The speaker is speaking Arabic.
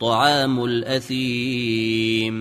طعام الأثيم.